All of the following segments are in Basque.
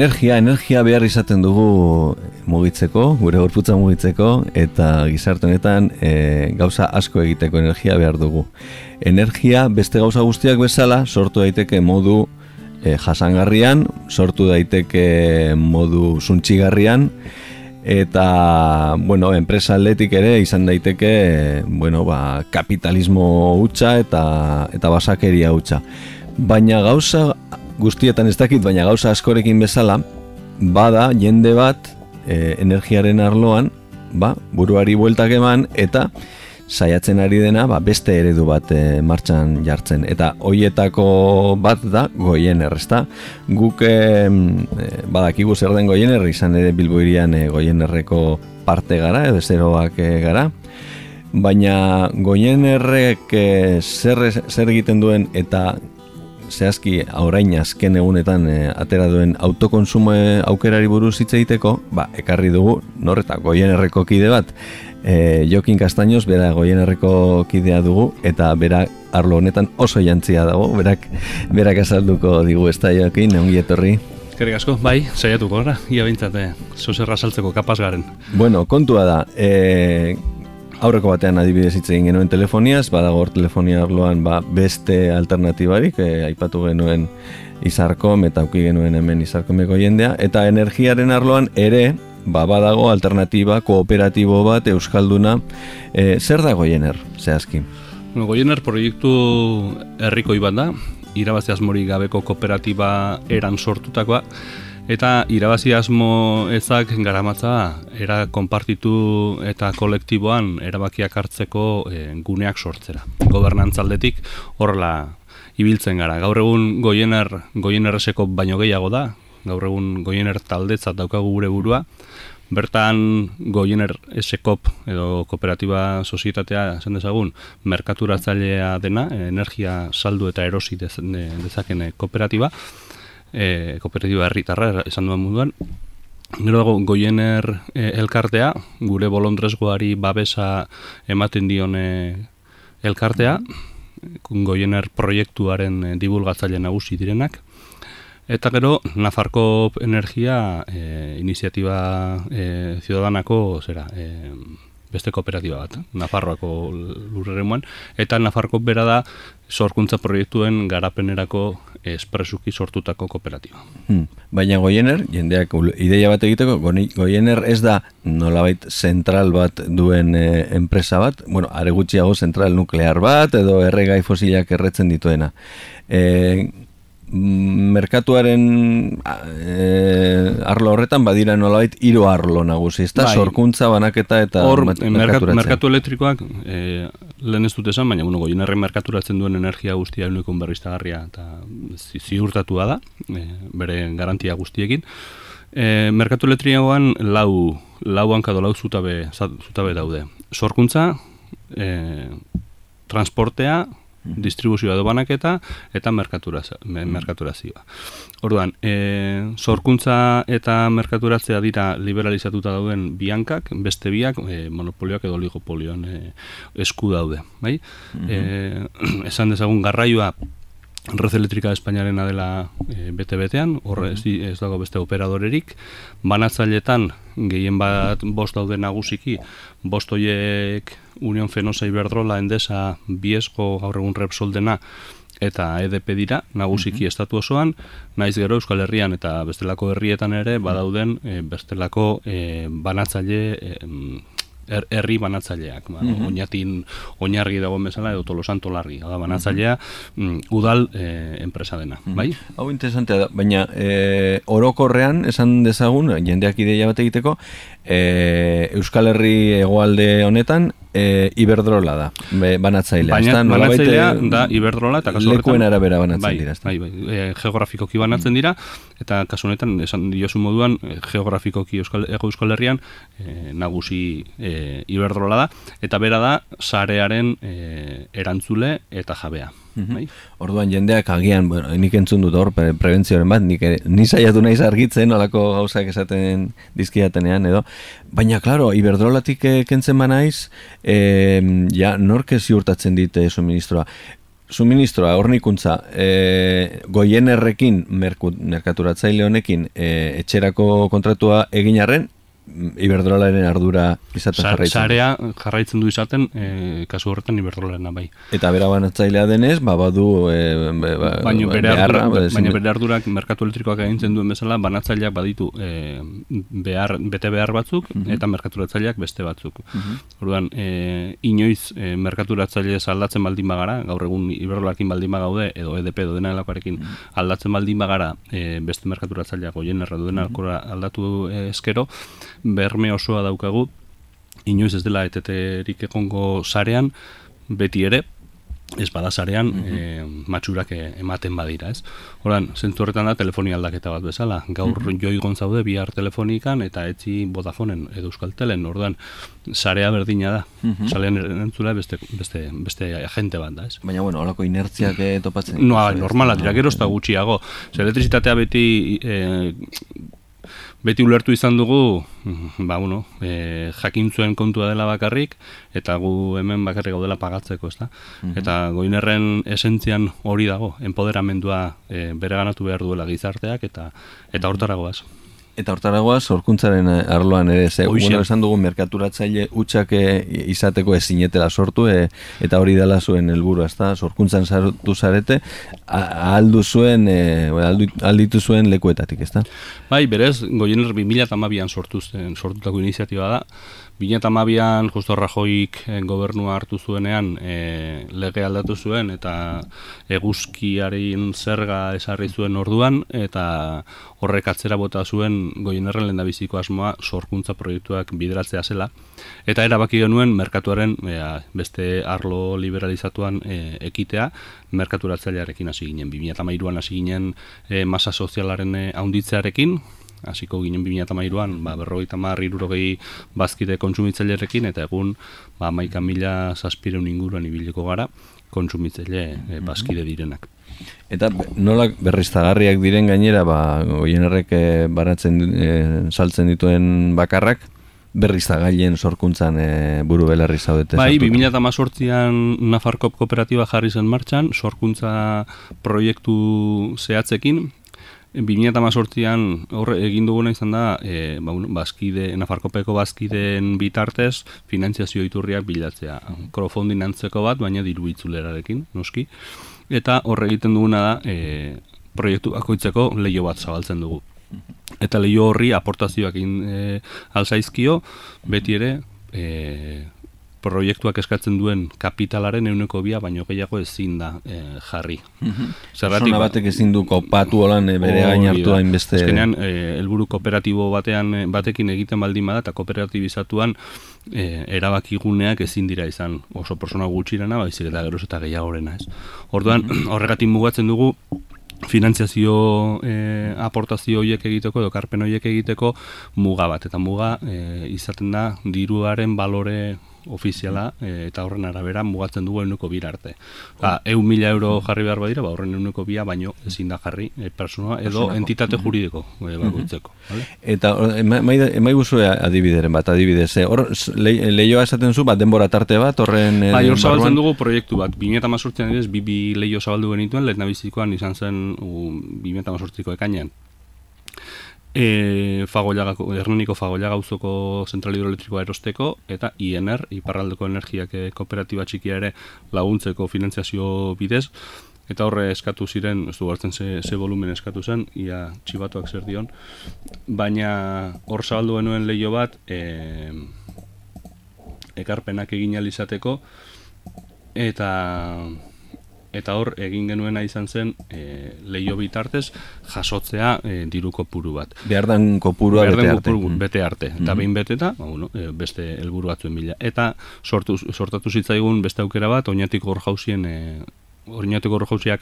energia, energia behar izaten dugu mugitzeko, gure gorputza mugitzeko, eta gizarte honetan e, gauza asko egiteko energia behar dugu. Energia beste gauza guztiak bezala sortu daiteke modu e, jasangarrian, sortu daiteke modu zuntxigarrian, eta, bueno, enpresa atletik ere izan daiteke, bueno, ba, kapitalismo hutsa eta, eta basakeria hutsa. Baina gauza guztietan ez dakit, baina gauza askorekin bezala, bada jende bat e, energiaren arloan, ba, buruari bueltak eman, eta saiatzen ari dena ba, beste eredu bat e, martxan jartzen. Eta hoietako bat da goiener, ezta? Guk e, badakigu zer den goiener, izan ere bilboirian e, goienerreko parte gara, edo zeroak e, gara, baina goienerrek e, zer, zer egiten duen eta zehazki orain azken egunetan e, atera duen autokonsumo aukerari buruz hitz egiteko, ba, ekarri dugu norreta goienerreko kide bat, e, Jokin Kastainoz, bera goienerreko kidea dugu, eta bera arlo honetan oso jantzia dago, berak, berak azalduko digu ez da Jokin, ongi etorri. Kerik asko, bai, saiatuko gara, ia bintzate, zuzerra saltzeko kapaz garen. Bueno, kontua da, e, aurreko batean adibidez hitz egin genuen telefoniaz, badago telefonia arloan ba, beste alternatibarik, e, aipatu genuen izarkom eta auki genuen hemen izarkomeko jendea, eta energiaren arloan ere, ba, badago alternatiba kooperatibo bat euskalduna, e, zer da goiener, zehazki? No, goiener proiektu herriko iban da, irabazi asmori gabeko kooperatiba eran sortutakoa, Eta irabazi asmo ezak garamatza era konpartitu eta kolektiboan erabakiak hartzeko e, guneak sortzera. Gobernantzaldetik horrela ibiltzen gara. Gaur egun goiener, goienerreseko baino gehiago da. Gaur egun goiener taldetzat daukagu gure burua. Bertan goiener esekop edo kooperatiba sozietatea esan dezagun merkaturatzailea dena, energia saldu eta erosi dezakene kooperatiba e, kooperatiba herritarra esan duen munduan. Gero dago goiener e, elkartea, gure bolondrezgoari babesa ematen dion e, elkartea, goiener proiektuaren e, divulgatzaile nagusi direnak. Eta gero, Nafarko Energia e, iniziatiba e, ciudadanako zera, e, beste kooperatiba bat, Nafarroako lurreremuan, eta Nafarko bera da sorkuntza proiektuen garapenerako espresuki sortutako kooperatiba. Hmm. Baina Goiener, jendeak ideia bat egiteko, Goiener ez da nolabait zentral bat duen e, enpresa bat, bueno, are gutxiago zentral nuklear bat, edo erregai fosilak erretzen dituena. E, merkatuaren e, arlo horretan badira nolabait hiru arlo nagusi, ezta bai. sorkuntza banaketa eta Hor, merkatu, merkatu elektrikoak e, lehen ez dut esan, baina bueno, goienarren merkaturatzen duen energia guztia unekon berriztagarria eta ziurtatua da, e, bere garantia guztiekin. E, merkatu elektrikoan lau, lau hankado lau zutabe, zutabe daude. Sorkuntza, e, transportea, distribuzioa edo banaketa eta merkaturazioa. Orduan, e, sorkuntza eta merkaturatzea dira liberalizatuta dauden biankak, beste biak e, monopolioak edo oligopolioan e, esku daude. Bai? E, esan dezagun garraioa Red Elektrika Espainiarena dela e, bete-betean, horre ez, ez dago beste operadorerik, banatzailetan gehien bat bost daude nagusiki, bost hoiek Union Fenosa Iberdrola, Endesa, Biesko, gaur egun Repsol dena, eta EDP dira, nagusiki estatu osoan, naiz gero Euskal Herrian eta bestelako herrietan ere badauden e, bestelako e, banatzaile e, er, herri banatzaileak, ba, mm oinatin oinargi dago bezala edo tolosan largi, da banatzailea mm, udal e, enpresa dena, bai? Hau interesantea da, baina e, orokorrean esan dezagun, jendeak ideia bat egiteko, e, Euskal Herri egoalde honetan e, Iberdrola da, banatzailea. Baina banatzailea da Iberdrola eta kasu Lekuen arabera banatzen bai, dira. Bai, bai, e, geografikoki banatzen dira, eta kasu honetan, esan diosu moduan, e, geografikoki Euskal, Ego Euskal Herrian e, nagusi e, Iberdrola da, eta bera da sarearen e, erantzule eta jabea. Mhm. Bai? Orduan jendeak agian, bueno, nik entzun dut hor pre prebentzioaren bat, nik ni saiatu naiz argitzen olako gauzak esaten dizkiatenean edo, baina claro, Iberdrolatik kentzen ba naiz, eh ja nork ziurtatzen dite suministroa. suministroa, hornikuntza, e, goienerrekin merkaturatzaile honekin e, etxerako kontratua egin arren, Iberdrolaren ardura izaten jarraitzen. Sarea jarraitzen du izaten, e, kasu horretan Iberdrolarena bai. Eta bera banatzailea denez, ba, badu e, be, ba, baina bere, beharra, ardura, baina bere ardurak merkatu elektrikoak egintzen duen bezala, banatzaileak baditu e, behar, bete behar batzuk mhm. eta merkaturatzaileak beste batzuk. Mm Orduan, e, inoiz e, merkaturatzaile aldatzen baldin bagara, gaur egun Iberdrolarekin baldin bagaude, edo EDP edo dena elakoarekin mhm. aldatzen baldin bagara, e, beste merkaturatzaileak goien erra duen mhm. aldatu eskero, berme osoa daukagu, inoiz ez dela eteterik egongo sarean, beti ere, ez bada sarean mm matxurak e, ematen badira, ez? Horan, zentu horretan da telefonia aldaketa bat bezala. Gaur mm -hmm. joi gontzaude bihar telefonikan eta etzi Vodafoneen edo Euskaltelen, orduan sarea berdina da. Mm -hmm. Salean entzula beste, beste, beste agente bat da, ez? Baina, bueno, holako inertziak topatzen. No, normala, dira, gero ez da gutxiago. Zer, elektrizitatea beti e, beti ulertu izan dugu, ba, bueno, e, jakin zuen kontua dela bakarrik, eta gu hemen bakarrik gaudela pagatzeko, ezta? Mm Eta goinerren esentzian hori dago, enpoderamendua e, bere ganatu behar duela gizarteak, eta eta hortaragoaz. Eta hortaragoa, sorkuntzaren eh, arloan ere, ze, bueno, esan dugu merkaturatzaile utxak eh, izateko ezinetela sortu, e, eta hori dela zuen helburu ezta, sorkuntzan sartu zarete, aldu zuen, e, alditu zuen lekuetatik, ezta? Bai, berez, goiener 2008an sortu zen, sortutako iniziatiba da, Bina eta mabian, justo Rajoik eh, gobernua hartu zuenean e, lege aldatu zuen eta eguzkiaren zerga esarri zuen orduan eta horrek atzera bota zuen goienerren lehen biziko asmoa sorkuntza proiektuak bideratzea zela. Eta erabaki genuen merkatuaren beste arlo liberalizatuan e, ekitea merkaturatzailearekin hasi ginen. 2008an hasi ginen e, masa sozialaren e, haunditzearekin, hasiko ginen 2013an, ba 50 irurogei bazkide kontsumitzailerekin eta egun ba 11.000 inguruan ibiliko gara kontsumitzaile e, bazkide direnak. Eta nola berriztagarriak diren gainera, ba, goienerrek eh, baratzen e, saltzen dituen bakarrak, berriztagailen sorkuntzan e, buru belarri zaudete. Bai, 2018an Nafarkop kooperatiba jarri zen martxan, sorkuntza proiektu zehatzekin, 2018an horre egin duguna izan da, e, ba, bazkide, Nafarkopeko bazkideen bitartez finantziazio iturriak bilatzea. Crowdfunding antzeko bat, baina diru itzulerarekin, noski. Eta horre egiten duguna da, e, proiektu bakoitzeko leio bat zabaltzen dugu. Eta leio horri aportazioak in, e, alzaizkio, beti ere, e, proiektuak eskatzen duen kapitalaren euneko bia, baino gehiago ezin da e, jarri. Mhm. Zerratik, Zona batek ezin du kopatu holan e, bere gain hartu hain beste... Ezkenean, e, elburu kooperatibo batean batekin egiten baldin bada, eta kooperatibizatuan e, erabakiguneak ezin dira izan oso persona gutxirena, baizik eta geroz eta gehiagorena ez. Orduan, mhm. horregatik mugatzen dugu, finantziazio e, aportazio horiek egiteko edo karpen horiek egiteko muga bat eta muga e, izaten da diruaren balore ofiziala e, eta horren arabera mugatzen dugu euneko bira arte. Ba, eun mila euro jarri behar badira, ba, horren euneko bia baino ezin da jarri e, persona edo entitate juridiko e, bakutzeko. Vale? Eta emai guzu adibideren bat, adibidez, hor lehioa esaten zu, bat denbora tarte bat, horren... Ba, hor zabaltzen dugu proiektu bat, 2018an edez, bi, bi lehio zabaldu genituen, lehen nabizikoan izan zen 2018ko ekainean e, fagoiagako, Hernaniko fagoiaga uzoko zentral hidroelektrikoa erosteko eta INR, Iparraldeko Energiak e, Kooperatiba Txikia ere laguntzeko finanziazio bidez. Eta horre eskatu ziren, ez du hartzen ze, ze volumen eskatu zen, ia txibatuak zer dion, baina hor zabaldu genuen lehio bat e, ekarpenak egin alizateko eta eta hor egin genuena izan zen e, leio bitartez jasotzea e, diru kopuru bat. Behar den kopurua bete arte. Kopuru, bete arte. Eta mm -hmm. behin bete eta, ba, bueno, e, beste helburu batzuen bila. Eta sortu, sortatu zitzaigun beste aukera bat, oinatik hor jauzien, e, oinatik hor jauziak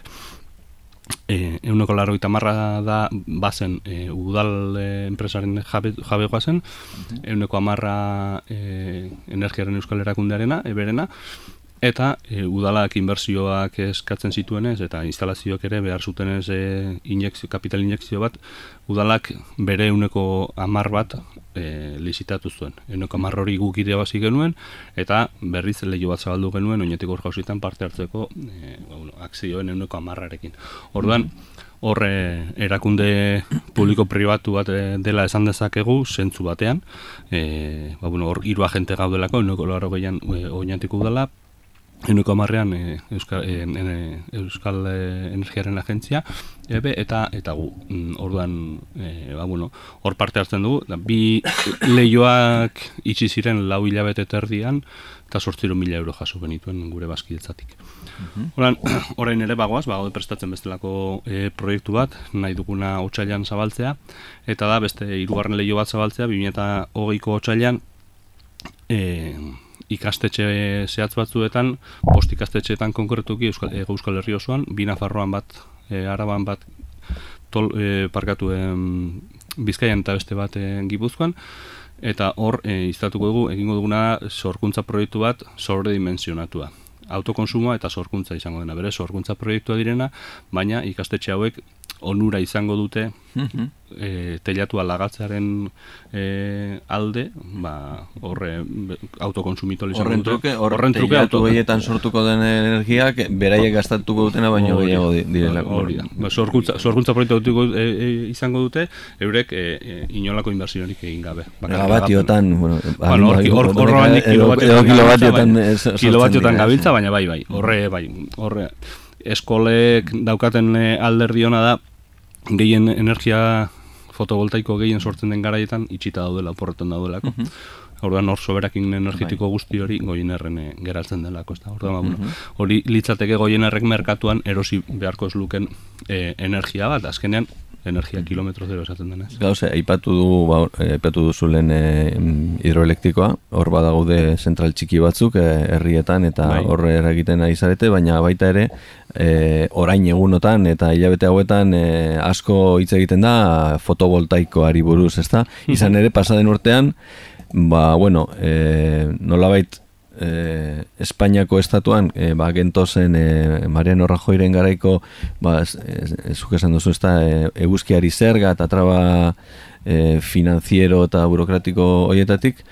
E, euneko laro marra da bazen e, udal e, enpresaren jabe, jabegoa zen, mm euneko amarra e, energiaren euskal erakundearena, eberena, Eta e, udalak inbertsioak eskatzen zituenez eta instalazioak ere behar zutenez e, injekzio, kapital injekzio bat, udalak bere uneko amar bat e, lizitatu zuen. Euneko marra hori guk bazi genuen, eta berriz lehio bat zabaldu genuen, oinetik hor jauzitan parte hartzeko e, bueno, akzioen euneko amarrarekin. Orduan, horre erakunde publiko pribatu bat dela esan dezakegu, zentzu batean, e, ba, bueno, hor hiru agente gaudelako, euneko laro gehian oinetik udala, Enuko amarrean e, Euskal, e, Euskal e, Energiaren Agentzia ebe, eta eta gu mm, orduan e, ba, bueno, hor parte hartzen dugu da, bi lehioak itxi ziren lau hilabete terdian eta sortziro mila euro jaso benituen gure baskidetzatik Horan, orain ere bagoaz, bago prestatzen bestelako e, proiektu bat, nahi duguna otxailan zabaltzea, eta da beste hirugarren lehio bat zabaltzea, 2008ko otxailan, e, ikastetxe zehatz batzuetan, post ikastetxeetan konkretuki Euskal, Euskal Herri osoan, bina farroan bat, e, araban bat, tol, e, parkatu e, bizkaian eta beste bat e, gipuzkoan, eta hor e, iztatuko dugu, egingo duguna sorkuntza proiektu bat sobredimensionatua autokonsumoa eta sorkuntza izango dena. Bere, sorkuntza proiektua direna, baina ikastetxe hauek onura izango dute mm e, telatu alagatzearen e, alde, ba, horre autokonsumitu horren truke, horren truke telatu gehietan sortuko den energiak, beraiek gastatuko dutena, baina gehiago direla. Hori da. Ba, sorkuntza, proiektu e, e, izango dute, eurek e, e, inolako inversionik egin gabe. Megabatiotan, bueno, kilobatiotan, kilobatiotan gabiltza, baina bai, bai, horre, bai, horre, eskolek daukaten alderdi ona da, gehien energia fotovoltaiko gehien sortzen den garaietan itxita daudela, oporretan daudelako. Mm Orduan hor soberakin energetiko bai. guzti hori goienerren eh, geratzen delako, ez da. Orduan, mm -hmm. hori litzateke goienerrek merkatuan erosi beharko ez luken e, energia bat, azkenean energia kilometro zero esaten denez. Gauze, aipatu du, ba, aipatu duzu lehen e, hidroelektrikoa, hor badaude zentral txiki batzuk e, herrietan eta bai. hor eragiten ari zarete, baina baita ere e, orain egunotan eta hilabete hauetan e, asko hitz egiten da fotovoltaikoari buruz, ezta? Izan ere, pasaden urtean, ba, bueno, e, nolabait eh, Espainiako estatuan eh, ba, gentozen eh, Mariano Rajoiren garaiko ba, ezuk esan duzu ez da eh, eguzkiari zerga eta traba eh, finanziero eta burokratiko hoietatik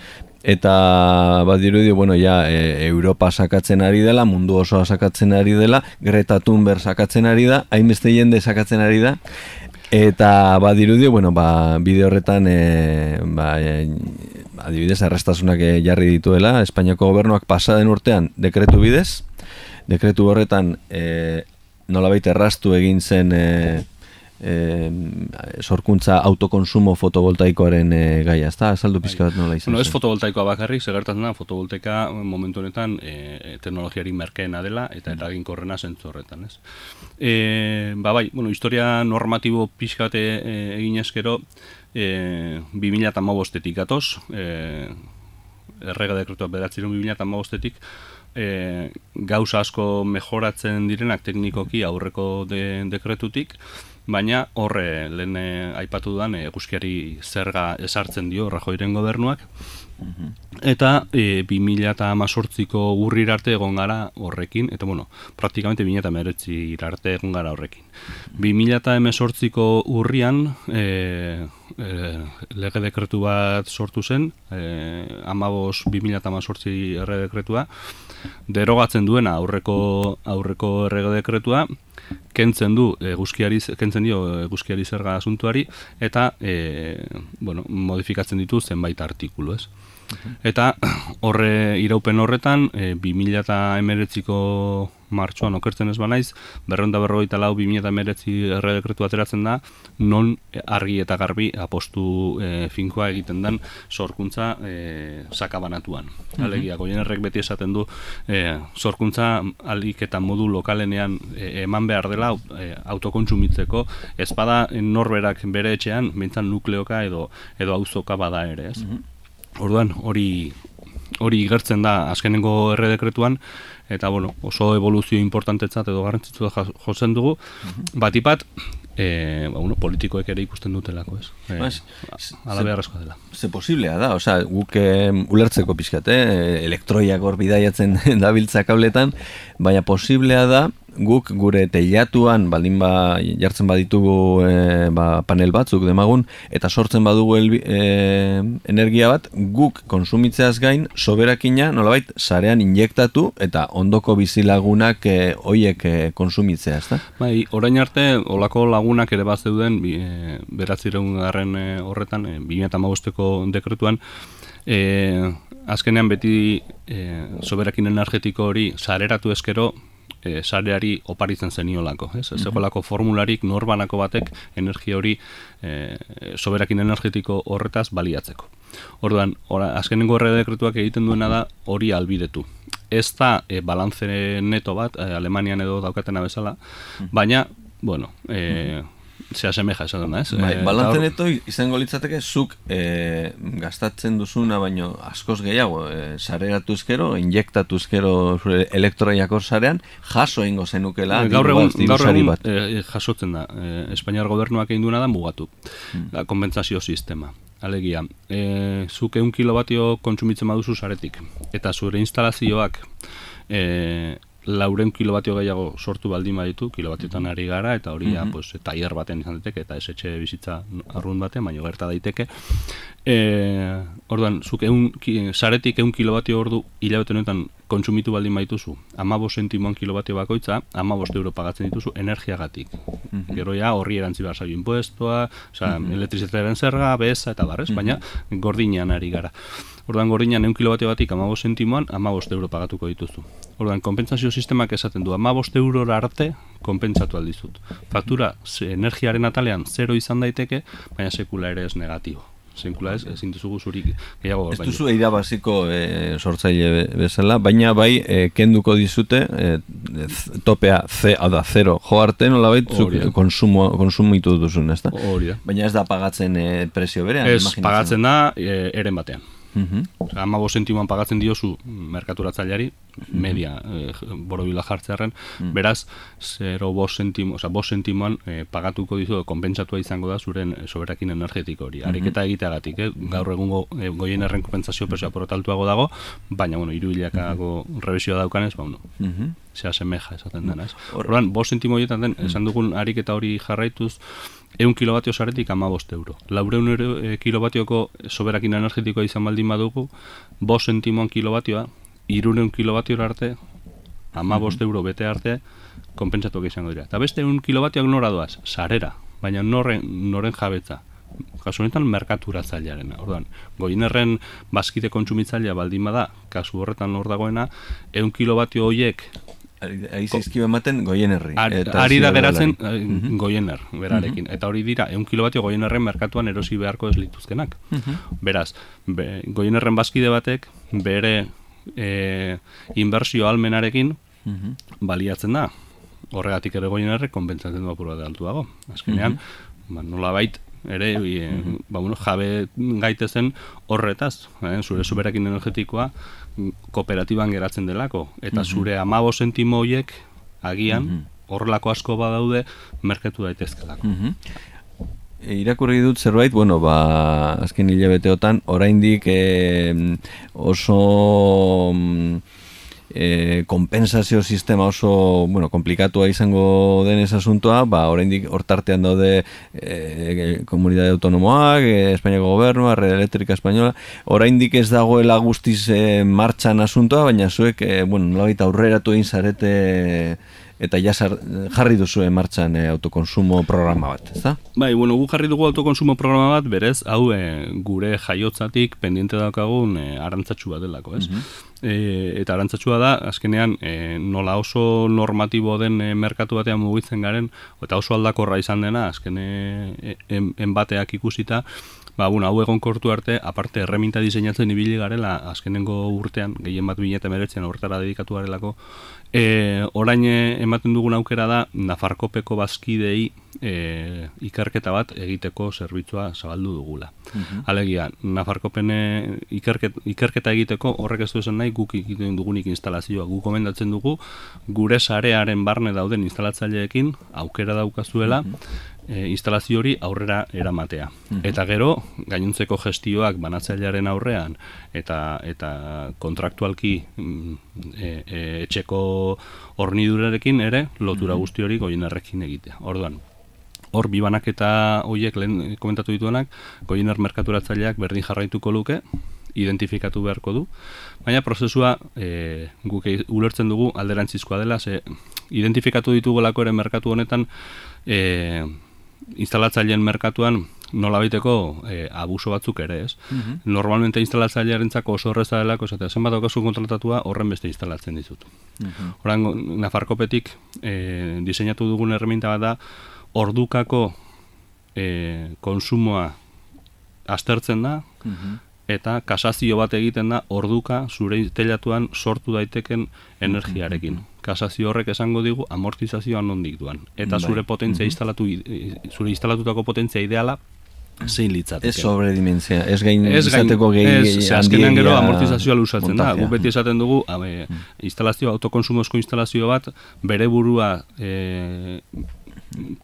eta bat dirudi, bueno, ja, e, Europa sakatzen ari dela, mundu osoa sakatzen ari dela, Greta Thunberg sakatzen ari da, hainbeste jende sakatzen ari da, eta bat dirudi, bueno, ba, bide horretan, e, ba, e, adibidez, arrestasunak eh, jarri dituela, Espainiako gobernuak pasaden urtean dekretu bidez, dekretu horretan e, nolabait errastu egin zen e, e, sorkuntza autokonsumo fotovoltaikoaren e, gaia, ez da? Azaldu pizka bat nola izan bueno, Ez fotovoltaikoa bakarrik, segertatzen da, fotovoltaika momentu honetan e, teknologiari merkeena dela eta mm. eraginkorrena zentzu horretan, ez? E, ba bai, bueno, historia normatibo pizkate e, egin eskero, e, 2000 eta mabostetik atoz, e, errega dekretua bedatzen 2000 eta mabostetik, e, gauza asko mejoratzen direnak teknikoki aurreko de, dekretutik, baina horre lehen aipatu dudan eguzkiari zerga esartzen dio Rajoiren gobernuak, Eta e, 2000 eta amazortziko gurri arte egon gara horrekin, eta bueno, praktikamente 2000 eta meretzi arte egon gara horrekin. 2000 eta emezortziko urrian e, e, lege dekretu bat sortu zen, e, amabos 2000 eta amazortzi erre dekretua, derogatzen duena aurreko aurreko errege dekretua, kentzen du eguzkiari kentzen dio eguzkiari zerga asuntuari eta e, bueno, modifikatzen ditu zenbait artikulu, ez? Eta horre iraupen horretan, e, 2000 eta emeretziko martxoan okertzen ez banaiz, berronda berrogeita lau 2000 eta emeretzi erredekretu ateratzen da, non argi eta garbi apostu e, finkoa egiten den sorkuntza e, sakabanatuan. Mm Alegia, goienerrek beti esaten du, e, sorkuntza alik eta modu lokalenean e, eman behar dela e, autokontsumitzeko, ez bada norberak bere etxean, bintzan nukleoka edo edo auzoka bada ere, ez? Mhm. Orduan, hori hori igertzen da azkenengo erredekretuan eta bueno, oso evoluzio importantetzat edo garrantzitsu da jotzen dugu. Mhm. Batipat, e, ba, bueno, politikoek ere ikusten dutelako, ez? E, ba, ala beharrezkoa dela. Ze posiblea da, osea, guk e, ulertzeko pixkat, eh? elektroiak hor bidaiatzen dabiltza kabletan, baina posiblea da, guk gure teilatuan baldin ba jartzen baditugu e, ba, panel batzuk demagun eta sortzen badugu elbi, e, energia bat guk konsumitzeaz gain soberakina nolabait sarean injektatu eta ondoko bizilagunak e, hoiek e, konsumitzea, ezta? Bai, orain arte olako lagunak ere bat zeuden e, beratzireun garren e, horretan e, 2015ko dekretuan e, azkenean beti e, soberakin energetiko hori sareratu eskero e, sareari oparitzen zeniolako. Ez? Ez mm formularik norbanako batek energia hori e, soberakin energetiko horretaz baliatzeko. Orduan, ora, azkenengo horre dekretuak egiten duena da hori albidetu. Ez da e, balantze neto bat, e, Alemanian edo daukatena bezala, baina, bueno, e, se asemeja esaten da, ez? Bai, e, balantzen eto izango litzateke zuk e, gastatzen duzuna baino askoz gehiago e, sareratu ezkero, injektatu ezkero elektroiakor sarean, jaso ingo zenukela gaur egun, gaur egun bat. E, jasotzen da, e, Espainiar gobernuak egin duena da mugatu, hmm. da, konbentzazio sistema. Alegia, e, zuk eun kilobatio kontsumitzen baduzu saretik, eta zure instalazioak e, lauren kilobatio gehiago sortu baldin baditu, kilobatiotan ari gara, eta hori mm -hmm. pues, taier baten izan daiteke, eta esetxe bizitza arrun batean, baina gerta daiteke. E, orduan, zuk eun, saretik eun kilobatio ordu hilabete honetan kontsumitu baldin badituzu, amabos sentimoan kilobatio bakoitza, amabos euro pagatzen dituzu energiagatik. Mm -hmm. Gero ja, horri erantzi behar zaio impuestua, oza, mm -hmm. zerga, beza, eta barrez, baina gordinean ari gara. Orduan gordinean eun kilobatio batik amabos sentimoan, amabos euro pagatuko dituzu. Orduan, konpentsazio sistemak esaten du, ama boste eurora arte, konpentsatu aldizut. Faktura, energiaren atalean, zero izan daiteke, baina sekula ere ez negatibo. Sekula ez, ezin duzugu zurik gehiago Ez duzu eira basiko e, sortzaile bezala, baina bai e, kenduko dizute, e, topea ze, da, zero, jo arte nola baita konsumo, konsumitu duzun, ez da? Baina ez da pagatzen e, presio berean? Ez, pagatzen da, e, eren batean. Mm -hmm. sentimoan pagatzen diozu merkaturatzaileari, mhm. media eh, borobila jartzearen, mm beraz, 0 bos sentimo, oza, bos sentimoan eh, pagatuko dizu, konpentsatua izango da zuren soberakin energetiko hori. Mm -hmm. egiteagatik, eh? gaur egungo eh, goien erren kompensazio presioa porotaltuago dago, baina, bueno, iru hilakago mm -hmm. revisioa daukanez, ba, bueno, mm -hmm. zea semeja esaten dena, ez? Horban, bos sentimo horietan den, esan dugun ariketa hori jarraituz, eun kilobatio saretik ama bost euro. Laureun euro e, kilobatioko soberakin energetikoa izan baldin badugu, bos sentimoan kilobatioa, iruneun kilobatio arte, ama bost euro bete arte, konpentsatuak izango dira. Eta beste eun kilobatioak nora doaz, sarera, baina noren, noren jabetza. Kasu honetan merkatura zailaren. Orduan, goinerren bazkide kontsumitzailea baldin bada, kasu horretan hor dagoena, eun kilobatio hoiek Ari zizkio ematen goienerri. Ari da geratzen uh goiener, berarekin. Eta hori dira, eun kilobatio goienerren merkatuan erosi beharko ez lituzkenak. Beraz, be, goienerren bazkide batek, bere e, inversio almenarekin baliatzen da. Horregatik ere goienerre, konbentsatzen du apura da altuago. Azkenean, ba, nola bait, ere e, ba, bueno, jabe gaitezen horretaz, eh, zure zuberakin energetikoa kooperatiban geratzen delako. Eta zure amabo sentimo hoiek agian horrelako asko badaude merketu daitezkelako. E, irakurri dut zerbait, bueno, ba, azken hilabeteotan, oraindik eh, oso mm, e, kompensazio sistema oso bueno, komplikatua izango denez asuntoa, ba, oraindik hortartean daude e, komunidade autonomoak, e, Espainiako gobernua, Red Eléctrica Espainola, oraindik ez dagoela guztiz e, martxan asuntoa, baina zuek, e, bueno, nolabait aurreratu egin zarete eta ja jarri duzu martxan e, autokonsumo programa bat, ezta? Bai, bueno, gu jarri dugu autokonsumo programa bat, berez, hau e, gure jaiotzatik pendiente daukagun e, arantzatsu bat delako, ez? Mm eta arantzatxua da, azkenean, e, nola oso normatibo den e, merkatu batean mugitzen garen, eta oso aldakorra izan dena, azken e, enbateak ikusita, ba, bueno, hau egon kortu arte, aparte erreminta diseinatzen ibili garela, azkenengo urtean, gehien bat bineta meretzen, horretara dedikatu garelako, E, orain ematen dugun aukera da Nafarkopeko bazkidei e, ikerketa bat egiteko zerbitzua zabaldu dugula. Mhm. Alegia, Nafarkopen e, ikerket, ikerketa egiteko horrek ez du esan nahi guk egiten dugunik instalazioa. Guk komendatzen dugu gure sarearen barne dauden instalatzaileekin aukera daukazuela mm e, instalazio hori aurrera eramatea. Eta gero, gainuntzeko gestioak banatzailearen aurrean eta eta kontraktualki mm, e, e, etxeko hornidurarekin ere lotura guzti hori goienerrekin egitea. Orduan, hor bi banaketa horiek lehen komentatu dituenak, goiener merkaturatzaileak berdin jarraituko luke, identifikatu beharko du, baina prozesua e, guk ulertzen dugu alderantzizkoa dela, ze identifikatu ditugolako ere merkatu honetan e, instalatzaileen merkatuan nola baiteko e, abuso batzuk ere, ez? Mm Normalmente instalatzailearen oso horreza delako, esatea, zenbat okazu kontratatua horren beste instalatzen dizut. Mm -hmm. Nafarkopetik e, diseinatu dugun erreminta bat da, ordukako e, konsumoa aztertzen da, mhm eta kasazio bat egiten da orduka zure telatuan sortu daiteken energiarekin. Kasazio horrek esango digu amortizazioa nondik duan. Eta zure bai. potentzia mm-hmm. instalatu zure instalatutako potentzia ideala zein litzateke. Ez sobredimentzia, ez gain izateko gehi Ez, azkenean gero amortizazioa lusatzen da. Gu beti esaten dugu, abe, mm. instalazio, autokonsumozko instalazio bat, bere burua e,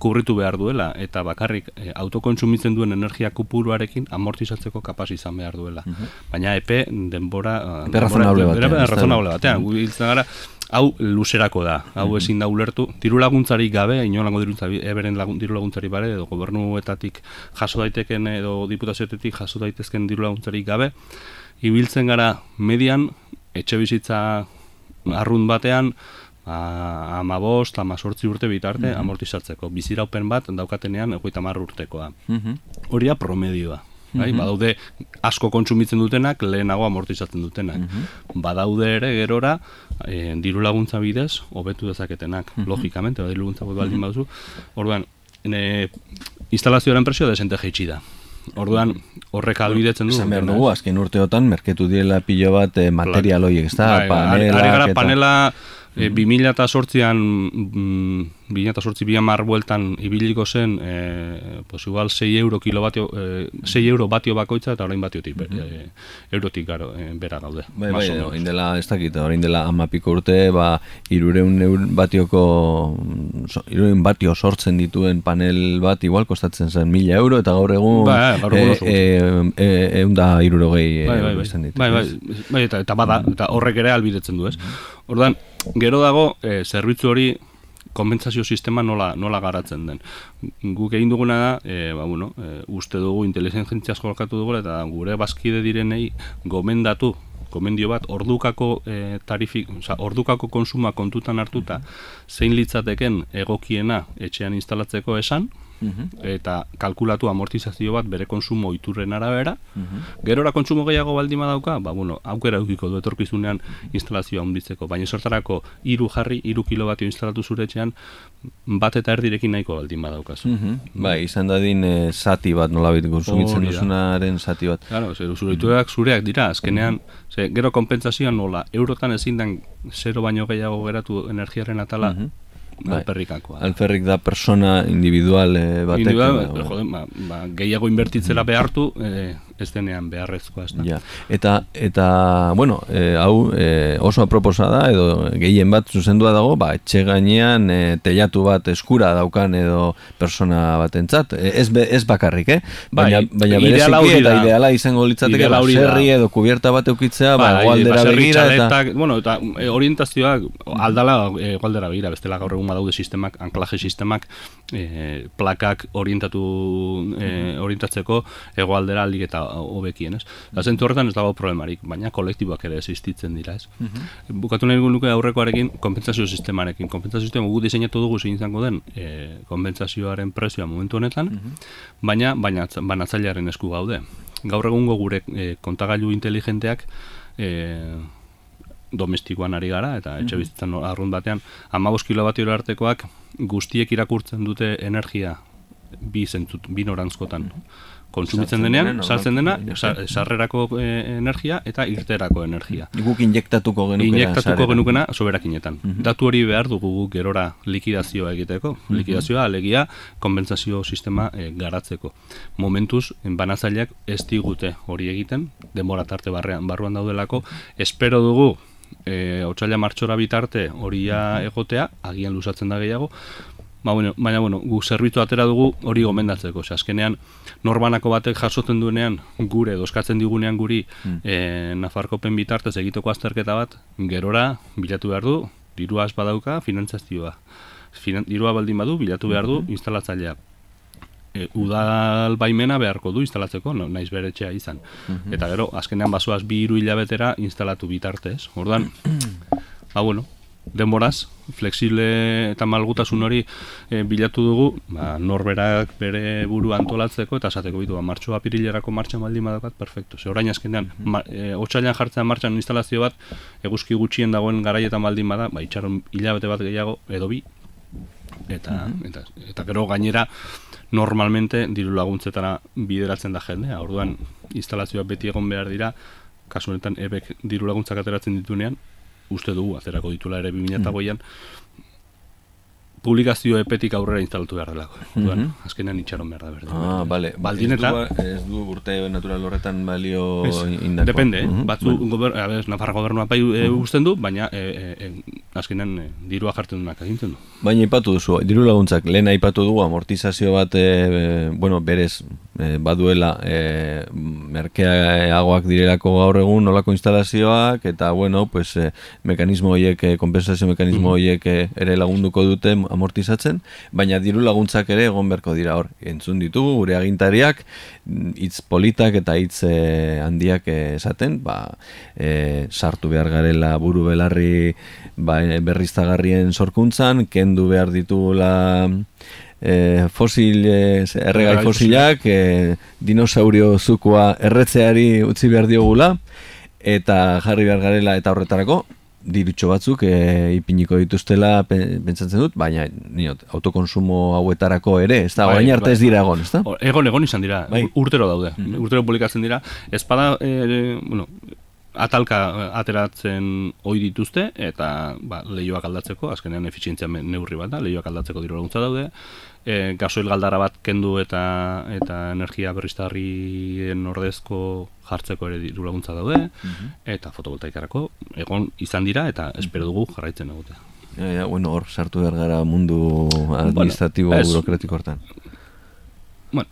kubritu behar duela eta bakarrik e, autokontsumitzen duen energia kupuruarekin amortizatzeko kapaz izan behar duela. Mhm. Baina EP denbora... Epe razonable batean. Epe razonable batean. gara, hau luserako da, hau mhm. ezin da ulertu. Diru laguntzari gabe, inolango diru, eberen lagun, diru laguntzari bare, edo gobernuetatik jaso daiteken, edo diputazioetetik jaso daitezken diru laguntzari gabe, ibiltzen gara median, etxe bizitza arrun batean, ama bost, ama sortzi urte bitarte mm -hmm. amortizatzeko. Biziraupen bat daukatenean egoita marr urtekoa. Mm -hmm. Hori da promedioa. Bai, mhm. badaude asko kontsumitzen dutenak, lehenago amortizatzen dutenak. Mhm. Badaude ere gerora, e, diru laguntza bidez, hobetu dezaketenak, mm -hmm. logikamente, diru laguntza baldin mhm. baduzu. Orduan, ne, instalazioaren presio desente jeitsi da. Orduan, horrek albidetzen du. Esan behar dugu, azken urteotan, merketu diela pilo bat eh, material horiek, ez da? Bai, panela, panela, E, 2008an, mm, 2008 bian bueltan ibiliko zen, e, pues igual 6 euro kilobatio, e, 6 euro batio bakoitza eta orain batiotik, mm -hmm. eurotik garo, e, bera gaude. Bai, bai, orain dela, ez dakit, orain dela amapiko urte, ba, irureun eur batioko, irureun batio sortzen dituen panel bat, igual kostatzen zen mila euro, eta gaur egun, ba, gaur egun e, e, e, e, da irurogei bai, bai, bai, bai, bai, bai, eta, eta, bada, eta horrek ere albidetzen du, ez? Ordan, gero dago, e, zerbitzu hori konpentsazio sistema nola, nola garatzen den. Guk egin duguna da, e, ba, bueno, e, uste dugu inteligentzia jolkatu dugu eta gure bazkide direnei gomendatu, gomendio bat, ordukako e, tarifik, oza, ordukako konsuma kontutan hartuta, zein litzateken egokiena etxean instalatzeko esan, eta kalkulatu amortizazio bat bere konsumo iturren arabera. Gerora kontsumo gehiago baldin badauka, ba bueno, aukera edukiko du etorkizunean instalazioa handitzeko, baina sortarako hiru jarri, hiru kilobatio instalatu zure etxean bat eta erdirekin nahiko baldin badaukazu. Mm Bai, izan dadin e, zati bat nolabait konsumitzen duzunaren zati bat. Claro, zer, zure zureak dira, azkenean, ze, gero konpentsazioa nola, eurotan ezin den zero baino gehiago geratu energiaren atala, bai. alperrikakoa. Alperrik da persona individual eh, batek. Individual, ba, jode, ba, ba, gehiago inbertitzela behartu, eh, ez denean beharrezkoa. Ez ja. Eta, eta, bueno, e, hau e, oso aproposa da, edo gehien bat zuzendua dago, ba, etxe gainean e, telatu bat eskura daukan edo persona bat entzat. E, ez, ez bakarrik, eh? Baina, bai, baina bereziki eta ideala izango litzateke, ba, serri edo kubierta bat eukitzea, ba, bai, egualdera begira. Eta... Bueno, eta orientazioak aldala egualdera begira, bestela gaur egun badaude sistemak, anklaje sistemak, e, plakak orientatu e, orientatzeko egoaldera aldik eta hobekien, ez? Da zentu horretan ez dago problemarik, baina kolektiboak ere existitzen dira, ez? Mm Bukatu nahi nuke aurrekoarekin konpentsazio sistemarekin. Konpentsazio sistema gu diseinatu dugu zein izango den e, konpentsazioaren prezioa momentu honetan, baina baina banatzailearen esku gaude. Gaur egungo gure e, kontagailu inteligenteak e, domestikoan ari gara, eta etxe bizitzen arrun batean, amabos kilobatio artekoak guztiek irakurtzen dute energia bi, zentzut, bi norantzkotan kontsumitzen denean, saltzen dena, sarrerako eh, energia eta irterako energia. Guk injektatuko genukena. Injektatuko genukena soberakinetan. Mhm. Datu hori behar dugu guk gerora likidazioa egiteko. Mhm. Likidazioa alegia konbentzazio sistema eh, garatzeko. Momentuz, banatzaileak ez digute hori egiten, denbora tarte barrean barruan daudelako, espero dugu e, otxaila martxora bitarte horia egotea, agian lusatzen da gehiago, Ba, bueno, baina, bueno, gu zerbitzu atera dugu hori gomendatzeko. Ose, azkenean, norbanako batek jasotzen duenean, gure, dozkatzen digunean guri, mm. e, Nafarkopen bitartez egiteko azterketa bat, gerora, bilatu behar du, dirua badauka, finantzazioa. Finan, dirua baldin badu, bilatu behar du, mm-hmm. instalatzailea. E, udal baimena beharko du instalatzeko, no, naiz bere etxea izan. Mm-hmm. Eta gero, azkenean basoaz bi hiru hilabetera instalatu bitartez. Ordan, ba bueno, denboraz, flexible eta malgutasun hori e, bilatu dugu, ba, norberak bere buru antolatzeko eta esateko bitu, ba, martxo apirilerako martxan baldin badakat, perfecto. Ze orain azkenean, ma, e, otxailan jartzen martxan instalazio bat, eguzki gutxien dagoen garaietan baldin bada, ba, itxaron hilabete bat gehiago, edo bi, eta, eta, eta gero gainera, normalmente diru laguntzetara bideratzen da jendea. Orduan instalazioak beti egon behar dira, kasu honetan ebek diru laguntzak ateratzen ditunean, uste dugu, atzerako ditula ere 2008an, publikazio epetik aurrera instalatu behar delako. Mm -hmm. azkenean itxaron behar da berdin. Ah, bale. Baldin eta... Ez du urte natural horretan balio indako. Depende, eh? Mm Batzu, mm gober, a ber, Nafarra gobernua pai e, usten du, baina e, e, azkenean e, dirua jartzen duenak agintzen du. Baina ipatu duzu, diru laguntzak, lehen ipatu dugu amortizazio bat, e, bueno, berez, e, baduela e, merkeagoak direlako gaur egun nolako instalazioak eta bueno, pues, e, mekanismo horiek, e, kompensazio mekanismo horiek e, ere lagunduko dute amortizatzen, baina diru laguntzak ere egon berko dira hor. Entzun ditugu gure agintariak hitz politak eta hitz e, handiak esaten, ba, e, sartu behar garela buru belarri ba, berriztagarrien sorkuntzan, kendu behar ditugula e, fosil, e, erregai fosilak, e, dinosaurio zukua erretzeari utzi behar diogula, eta jarri behar garela eta horretarako, dirutxo batzuk e, ipiniko dituztela pentsatzen dut, baina niot, autokonsumo hauetarako ere, ez da, bai, arte ez bai. dira egon, ez da? Egon, egon izan dira, bai. urtero daude, mm urtero publikatzen dira, ez bada, e, bueno, atalka ateratzen ohi dituzte eta ba, lehioak aldatzeko, azkenean efizientzia neurri bat da, lehioak aldatzeko diru laguntza daude, e, gasoil galdara bat kendu eta eta energia berriztarrien ordezko jartzeko ere diru laguntza daude mhm. eta fotovoltaikarako egon izan dira eta espero dugu jarraitzen egotea. Ja, ja, bueno, hor sartu behar gara mundu administratibo bueno, burokratiko hortan. Bueno,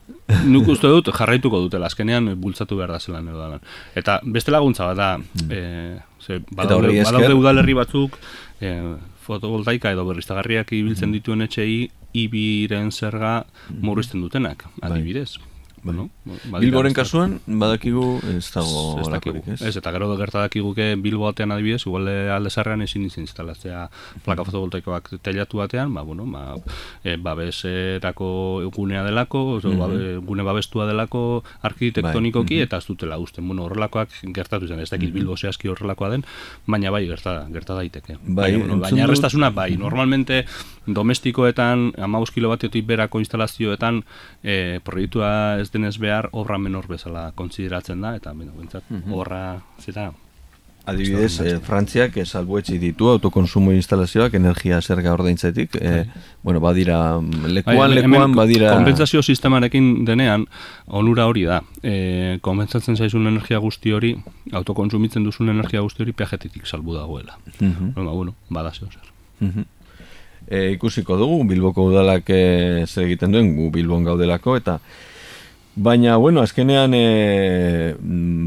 nuk uste dut jarraituko dutela, azkenean bultzatu behar da zelan edo dalan. Eta beste laguntza bat da, mm. e, ze, badaude, badaude udalerri batzuk, e, fotovoltaika edo berriztagarriak ibiltzen mm. dituen etxei, ibiren zerga murrizten dutenak, bai. adibidez. Bueno, Bilboren kasuan, badakigu ez dago ez, ez? ez, eta gero gerta dakiguke Bilbo batean adibidez, igual alde zarrean ezin izin instalatzea plaka fotovoltaikoak telatu batean, ba, bueno, ba, e, babeserako gunea delako, mm -hmm. gune babestua delako arkitektonikoki, bai. eta ez dutela usten, bueno, horrelakoak gertatu zen, ez dakit. Bilbo zehazki horrelakoa den, baina bai, gerta, gerta daiteke. Bai, baina, bueno, baina arrestasuna, bai, normalmente domestikoetan, amaus kilo bateotik berako instalazioetan, e, proiektua ez denez behar obra menor bezala kontsideratzen da, eta beno, bentsat, mm obra zera... Adibidez, eh, Frantziak ez albuetzi ditu autokonsumo instalazioak energia zerga ordaintzetik, eh, bueno, badira lekuan, bai, lekuan, badira... Kompensazio sistemarekin denean, onura hori da, eh, konpentsatzen zaizun energia guzti hori, autokonsumitzen duzun energia guzti hori peajetetik salbu dagoela. Mm -hmm. bueno, bada zeo zer. Mm e, ikusiko dugu, Bilboko udalak e, zer egiten duen, gu Bilbon gaudelako, eta Baina, bueno, azkenean e,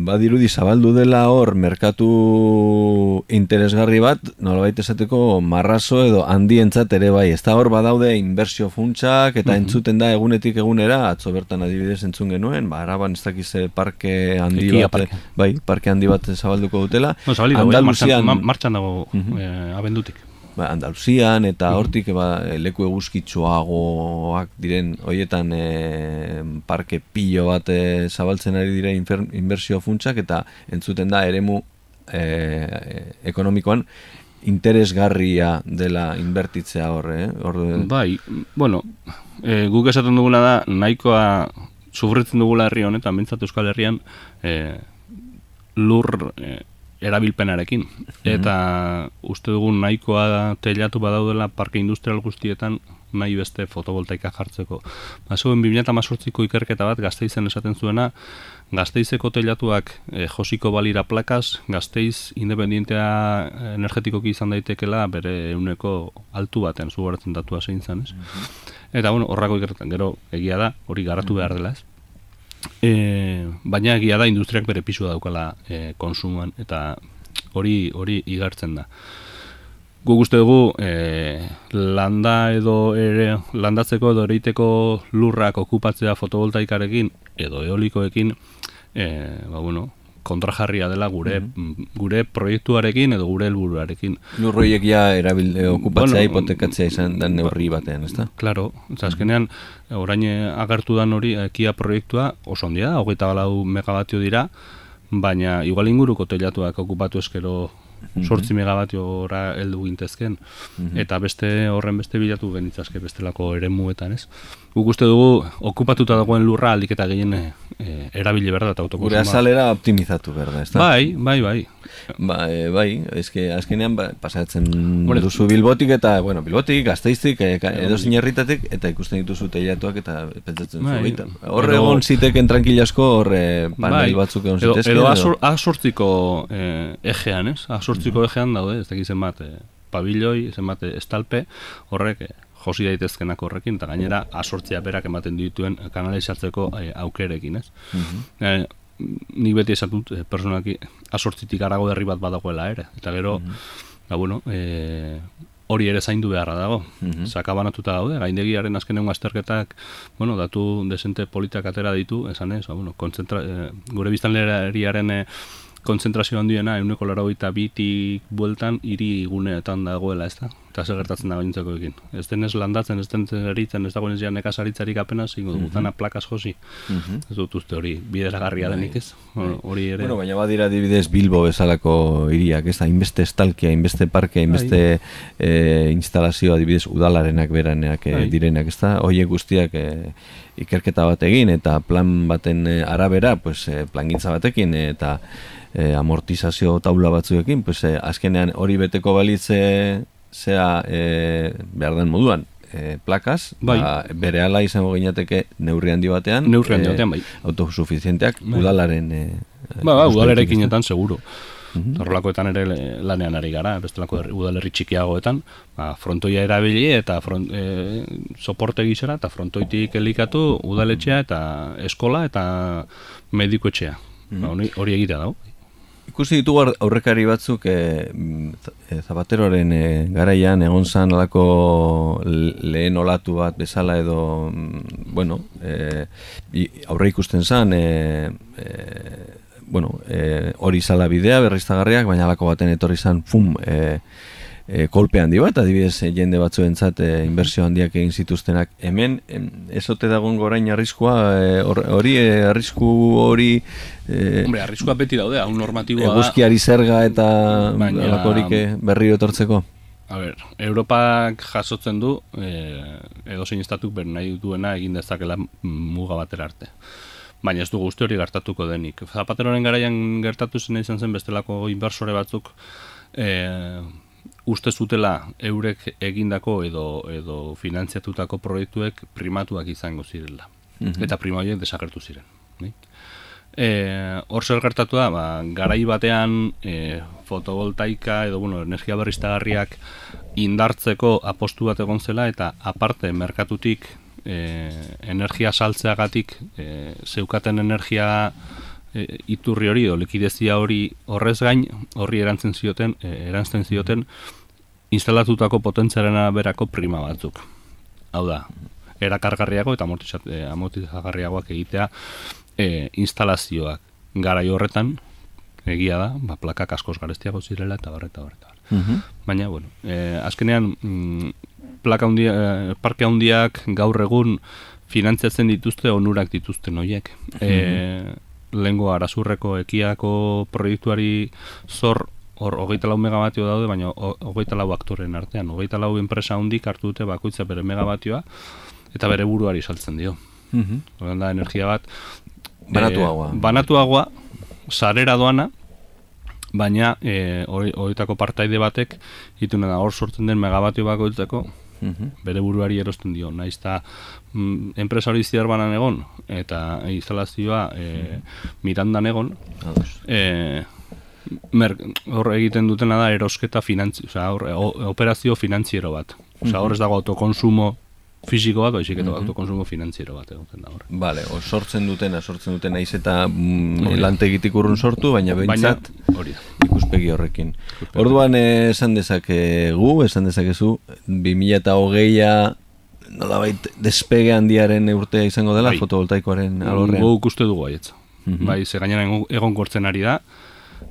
badirudi zabaldu dela hor merkatu interesgarri bat, nolabait esateko marrazo edo handientzat ere bai. Ez da hor badaude inbertsio funtsak eta mhm. entzuten da egunetik egunera, atzo bertan adibidez entzun genuen, ba, araban ez dakize parke handi bat, bai, parke handi bat zabalduko dutela. No, zabaldu, martxan, martxan dago uh abendutik ba, Andaluzian eta mhm. hortik ba, leku eguzkitzoagoak diren hoietan e, parke pilo bat e, zabaltzen ari dire inbertsio funtsak eta entzuten da eremu e, ekonomikoan interesgarria dela inbertitzea hor, eh? Bai, bueno, e, guk esaten duguna da, nahikoa sufritzen dugula herri honetan, bintzat Euskal Herrian, e, lur e, erabilpenarekin. Eta uste dugu nahikoa telatu badaudela parke industrial guztietan nahi beste fotovoltaika jartzeko. Ba, zuen 2018ko ikerketa bat gazteizen esaten zuena, gazteizeko telatuak e, josiko balira plakaz, gazteiz independientea energetikoki izan daitekela bere euneko altu baten zuharatzen datua zein zen, ez? Mhm. Eta, bueno, horrako ikerketan, gero egia da, hori garatu behar dela, ez? E, baina egia da industriak bere pisua daukala e, konsumoan eta hori hori igartzen da. Guk uste dugu e, landa edo ere landatzeko edo ereiteko lurrak okupatzea fotovoltaikarekin edo eolikoekin e, ba, bueno, kontrajarria dela gure mhm. gure proiektuarekin edo gure helburuarekin. Lurroiek ja erabil e, okupatzea bueno, hipotekatzea izan den neurri batean, ezta? Claro, azkenean orain agertu dan hori ekia proiektua oso ondia da, 24 megabatio dira, baina igual inguruko telatuak okupatu eskero Mhm. sortzi megabatiora heldu gintezken, mhm. eta beste horren beste bilatu genitzazke bestelako eremuetan, ez? Guk uste dugu, okupatuta dagoen lurra aldik eta gehien e, erabili berda eta autokonsuma. Gure azalera optimizatu berda, ez da? Bai, bai, bai. Ba, e, bai, ezke azkenean ba, pasatzen bueno, duzu bilbotik eta, bueno, bilbotik, gazteiztik, e, edo zinerritatik, eta ikusten dituzu teiatuak eta pentsatzen bai. zu Horre egon ziteken tranquilasko, horre panel bai. batzuk egon zitezken. Edo, edo asortziko e, egean, ez? Asortziko egean daude, ez dakizen bat, e, pabilloi, zenbat estalpe, horrek josi daitezkenak horrekin, eta gainera asortzea berak ematen dituen kanalizatzeko e, aukerekin, ez? Mm ni beti esatut, e, personaki, asortzitik arago derri bat badagoela ere, eta gero, mm -hmm. bueno, e, hori ere zaindu beharra dago. Mm -hmm. Sakabanatuta daude, gaindegiaren azkenengo azterketak, bueno, datu desente politak atera ditu, esan ez, ba, bueno, konzentra, e, gure biztanleriaren e, konzentrazio handiena, euneko laro bitik bueltan, hiri guneetan dagoela, ez da? eta zer gertatzen da gaintzeko ekin. Ez denez landatzen, ez denez eritzen, ez dagoen ez nekazaritzarik apena, zingo dugu, mm plakaz josi. Mm Ez dut uste hori, bidera garria bai. denik ez, bai. hori ere. Bueno, baina badira dibidez Bilbo bezalako iriak, ez da, inbeste estalkia, inbeste parke, inbeste e, instalazioa dibidez udalarenak beraneak e, direnak, ez da, hoiek guztiak e, ikerketa bat egin, eta plan baten arabera, pues, plangintza batekin, eta e, amortizazio taula batzuekin, pues, e, azkenean hori beteko balitze zea e, behar den moduan e, plakaz, bai. ba, bere ala izango gineateke neurri handi batean, neurri handi batean, bai. autosuficienteak bai. udalaren... E, ba, ba, udalerekin seguro. Mhm. Horrelakoetan ere lanean ari gara, bestelako udalerri txikiagoetan, ba, frontoia erabili eta front, e, soporte gizera eta frontoitik elikatu udaletxea eta eskola eta medikoetxea. Mm -hmm. ba, hori egitea dago. Ikusi ditugu aurrekari batzuk e, Zapateroaren e, garaian egon zan alako lehen olatu bat bezala edo mm, bueno, e, aurre ikusten zan e, bueno, e, hori zala bidea berriztagarriak, baina alako baten etorri zan fum, e, e, kolpe handi bat, adibidez e, jende batzuentzat e, inbertsio handiak egin zituztenak. Hemen, em, ezote dagoen gorain arriskua, hori, e, arrisku hori... E, Hombre, arriskua beti daude, hau normatiboa Eguzkiari zerga eta baina, horik e, berri otortzeko. A ber, Europak jasotzen du, e, edo zein estatuk ber nahi duena egin dezakela muga batera arte. Baina ez du guzti hori gertatuko denik. Zapateroren garaian gertatu zen izan zen bestelako inversore batzuk e, uste zutela eurek egindako edo edo finantziatutako proiektuek primatuak izango zirela. Mhm. Eta prima horiek desagertu ziren. E, hor zer gertatu da, ba, garai batean e, fotovoltaika edo bueno, energia berriztagarriak indartzeko apostu bat egon zela eta aparte merkatutik e, energia saltzeagatik e, zeukaten energia e, iturri hori o likidezia hori horrez gain horri erantzen zioten e, erantzen zioten instalatutako potentziaren berako prima batzuk. Hau da, erakargarriago eta e, amortizagarriagoak egitea e, instalazioak garai horretan egia da, ba, plakak askoz garestiago zirela eta barreta barreta. Mm Baina, bueno, e, azkenean mm, plaka hundia, e, parke handiak gaur egun finantziatzen dituzte onurak dituzten horiek. Mm -hmm lehengo arazurreko ekiako proiektuari zor hor hogeita lau megabatio daude, baina hogeita lau aktoren artean. Hogeita lau enpresa hundik hartu dute bakoitza bere megabatioa eta bere buruari saltzen dio. Mm da, energia bat... Banatuagoa. E, banatuagoa, sarera doana, baina e, horietako partaide batek ituna da hor sortzen den megabatio bakoitzeko mhm. bere buruari erosten dio. Naiz eta mm, enpresa hori banan egon eta instalazioa e, mirandan egon e, mer, hor egiten dutena da erosketa finantzi, operazio finantziero bat. Osa, hor ez dago autokonsumo fisiko bat, baizik eta mm -hmm. autokonsumo finantziero bat egoten da hor. Vale, o sortzen dutena, sortzen dutena iz eta mm, lantegitik urrun sortu, baina behintzat hori ikuspegi horrekin. Orduan eh, esan dezakegu, esan dezakezu, 2008a nola bait despege handiaren urtea izango dela bai. fotovoltaikoaren alorrean. Guk uste dugu aietza. Mm Bai, ze gainera egon kortzen ari da,